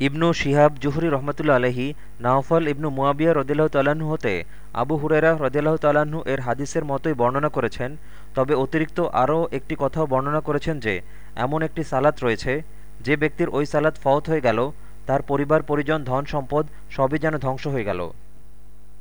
ইবনু Shihab Zuhri রহমতুল্লা আলহি নাওফল ইবনু মুয়াবিয়া রদিল্লাহ তাল্লাহ্ন হতে আবু হুরেরা রদিল্লাহ তাল্লাহ্ন এর হাদিসের মতোই বর্ণনা করেছেন। তবে অতিরিক্ত আরও একটি কথাও বর্ণনা করেছেন যে, এমন একটি সালাত রয়েছে, যে ব্যক্তির ওই সালাত ফওত হয়ে গেল, তার পরিবার, পরিজন ধন সম্পদ সবই যেন ধ্বংস হয়ে গেল।